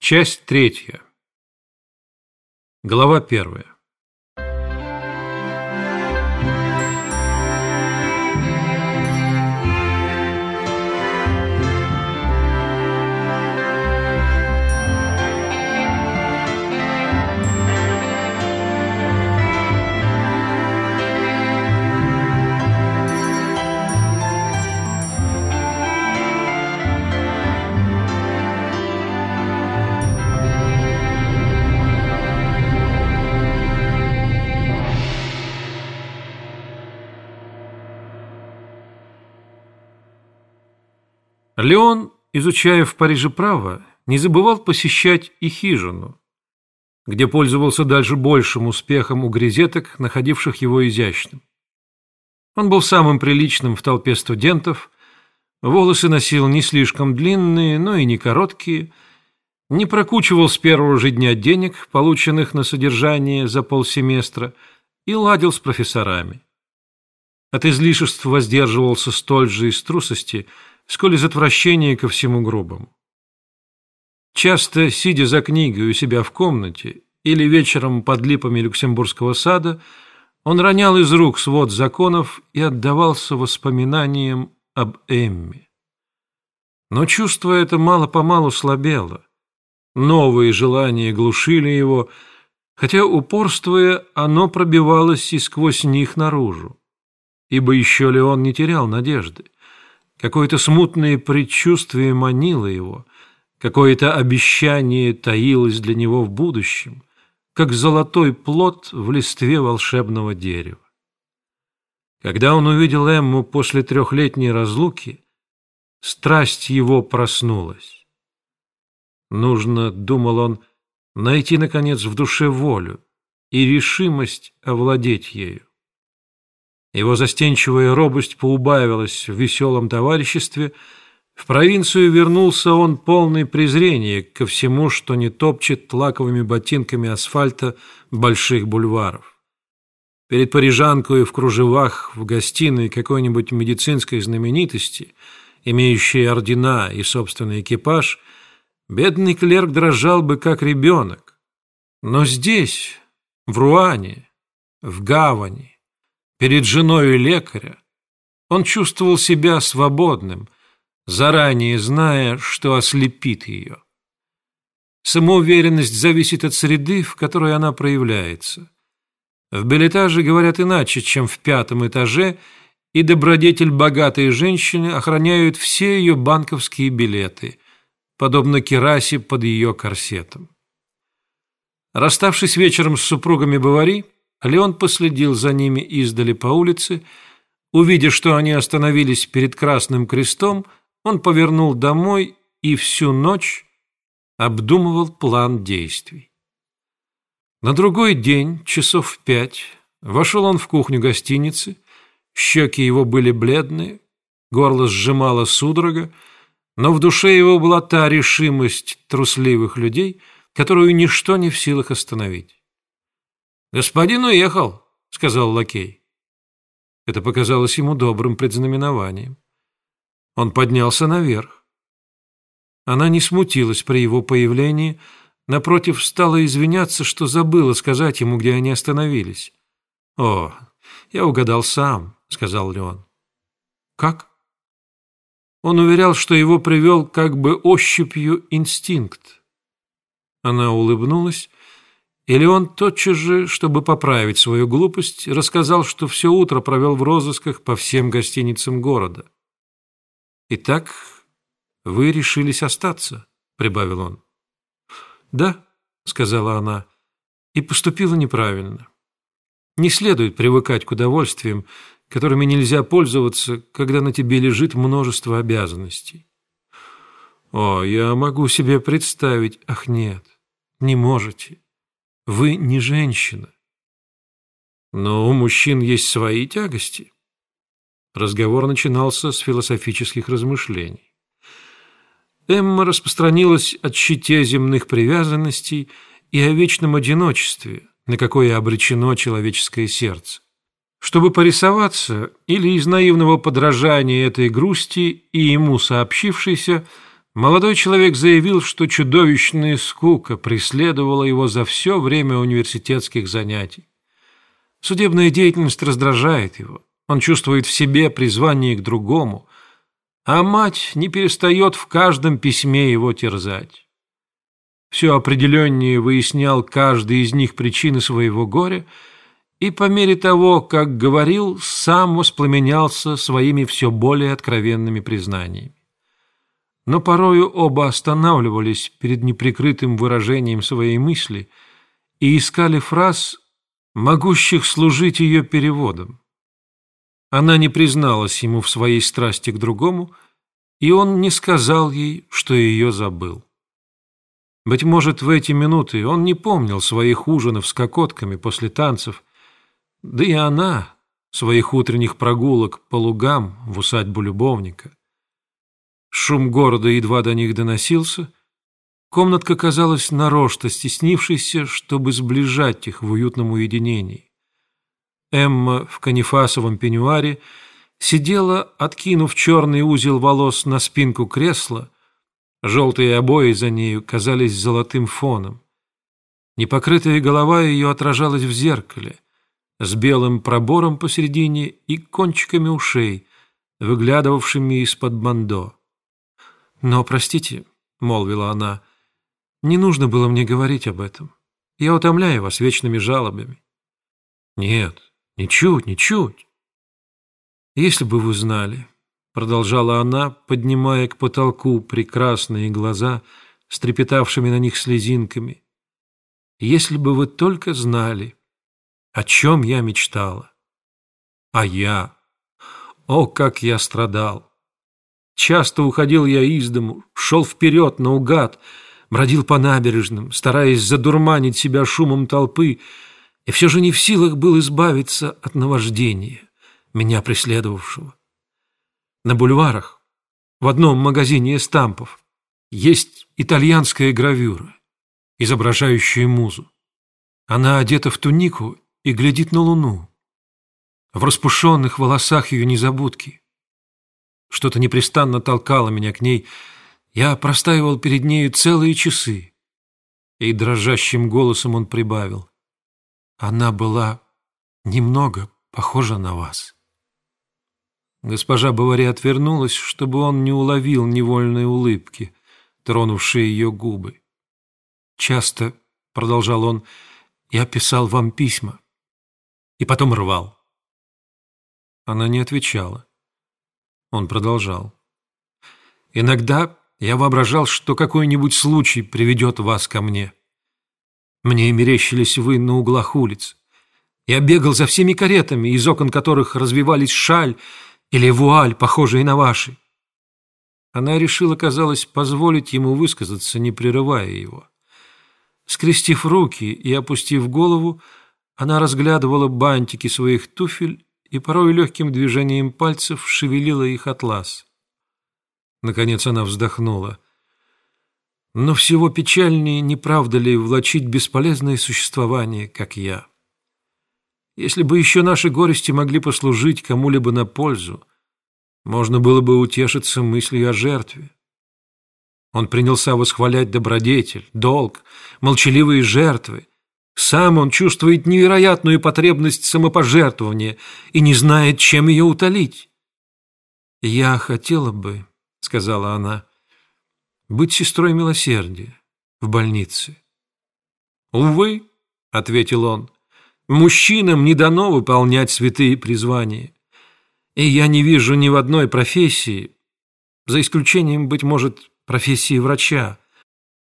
Часть третья. Глава первая. Леон, изучая в Париже право, не забывал посещать и хижину, где пользовался дальше большим успехом у грезеток, находивших его изящным. Он был самым приличным в толпе студентов, волосы носил не слишком длинные, но и не короткие, не прокучивал с первого же дня денег, полученных на содержание за полсеместра, и ладил с профессорами. От излишеств воздерживался столь же из трусости – сколь из отвращения ко всему грубому. Часто, сидя за книгой у себя в комнате или вечером под липами Люксембургского сада, он ронял из рук свод законов и отдавался воспоминаниям об Эмме. Но чувство это мало-помалу слабело. Новые желания глушили его, хотя, упорствуя, оно пробивалось и сквозь них наружу. Ибо еще ли он не терял надежды? Какое-то смутное предчувствие манило его, какое-то обещание таилось для него в будущем, как золотой плод в листве волшебного дерева. Когда он увидел Эмму после трехлетней разлуки, страсть его проснулась. Нужно, думал он, найти, наконец, в душе волю и решимость овладеть ею. Его застенчивая робость поубавилась в веселом товариществе. В провинцию вернулся он полный презрения ко всему, что не топчет лаковыми ботинками асфальта больших бульваров. Перед парижанкой в кружевах в гостиной какой-нибудь медицинской знаменитости, имеющей ордена и собственный экипаж, бедный клерк дрожал бы, как ребенок. Но здесь, в Руане, в гавани, перед женой лекаря, он чувствовал себя свободным, заранее зная, что ослепит ее. Самоуверенность зависит от среды, в которой она проявляется. В билетаже говорят иначе, чем в пятом этаже, и добродетель богатой женщины охраняют все ее банковские билеты, подобно керасе под ее корсетом. Расставшись вечером с супругами Бавари, Леон последил за ними издали по улице. Увидев, что они остановились перед Красным Крестом, он повернул домой и всю ночь обдумывал план действий. На другой день, часов в пять, вошел он в кухню гостиницы, щеки его были бледные, горло сжимало судорога, но в душе его была та решимость трусливых людей, которую ничто не в силах остановить. «Господин уехал», — сказал лакей. Это показалось ему добрым предзнаменованием. Он поднялся наверх. Она не смутилась при его появлении, напротив, стала извиняться, что забыла сказать ему, где они остановились. «О, я угадал сам», — сказал Леон. «Как?» Он уверял, что его привел как бы ощупью инстинкт. Она улыбнулась или он тотчас же, чтобы поправить свою глупость, рассказал, что все утро провел в розысках по всем гостиницам города. «Итак, вы решились остаться», — прибавил он. «Да», — сказала она, — «и поступила неправильно. Не следует привыкать к удовольствиям, которыми нельзя пользоваться, когда на тебе лежит множество обязанностей». «О, я могу себе представить, ах нет, не можете». Вы не женщина. Но у мужчин есть свои тягости. Разговор начинался с философических размышлений. Эмма распространилась о щите земных привязанностей и о вечном одиночестве, на какое обречено человеческое сердце. Чтобы порисоваться или из наивного подражания этой грусти и ему сообщившейся, Молодой человек заявил, что чудовищная скука преследовала его за все время университетских занятий. Судебная деятельность раздражает его. Он чувствует в себе призвание к другому, а мать не перестает в каждом письме его терзать. Все определеннее выяснял каждый из них причины своего горя и по мере того, как говорил, сам воспламенялся своими все более откровенными признаниями. Но порою оба останавливались перед неприкрытым выражением своей мысли и искали фраз, могущих служить ее переводом. Она не призналась ему в своей страсти к другому, и он не сказал ей, что ее забыл. Быть может, в эти минуты он не помнил своих ужинов с кокотками после танцев, да и она своих утренних прогулок по лугам в усадьбу любовника. Шум города едва до них доносился. Комнатка казалась нарочно стеснившейся, чтобы сближать их в уютном уединении. Эмма в канифасовом пеньюаре сидела, откинув черный узел волос на спинку кресла, Желтые обои за нею казались золотым фоном. Непокрытая голова ее отражалась в зеркале, с белым пробором посередине и кончиками ушей, выглядывавшими из-под бандо. «Но, простите», — молвила она, — «не нужно было мне говорить об этом. Я утомляю вас вечными жалобами». «Нет, ничуть, ничуть. Если бы вы знали, продолжала она, поднимая к потолку прекрасные глаза с трепетавшими на них слезинками. «Если бы вы только знали, о чем я мечтала. А я, о, как я страдал! Часто уходил я из дому, шел вперед наугад, бродил по набережным, стараясь задурманить себя шумом толпы, и все же не в силах был избавиться от наваждения, меня преследовавшего. На бульварах, в одном магазине эстампов, есть итальянская гравюра, изображающая музу. Она одета в тунику и глядит на луну. В распушенных волосах ее незабудки. Что-то непрестанно толкало меня к ней. Я простаивал перед нею целые часы. И дрожащим голосом он прибавил. Она была немного похожа на вас. Госпожа Бавари отвернулась, чтобы он не уловил невольной улыбки, тронувшей ее губы. «Часто, — продолжал он, — я писал вам письма и потом рвал». Она не отвечала. Он продолжал. «Иногда я воображал, что какой-нибудь случай приведет вас ко мне. Мне мерещились вы на углах улиц. Я бегал за всеми каретами, из окон которых развивались шаль или вуаль, похожие на ваши. Она решила, казалось, позволить ему высказаться, не прерывая его. Скрестив руки и опустив голову, она разглядывала бантики своих туфель и порой легким движением пальцев шевелила их атлас. Наконец она вздохнула. Но всего печальнее, не правда ли, влачить бесполезное существование, как я? Если бы еще наши горести могли послужить кому-либо на пользу, можно было бы утешиться мыслью о жертве. Он принялся восхвалять добродетель, долг, молчаливые жертвы. Сам он чувствует невероятную потребность самопожертвования и не знает, чем ее утолить. «Я хотела бы», — сказала она, — «быть сестрой милосердия в больнице». «Увы», — ответил он, — Мужчинам не дано выполнять святые призвания. И я не вижу ни в одной профессии, за исключением, быть может, профессии врача,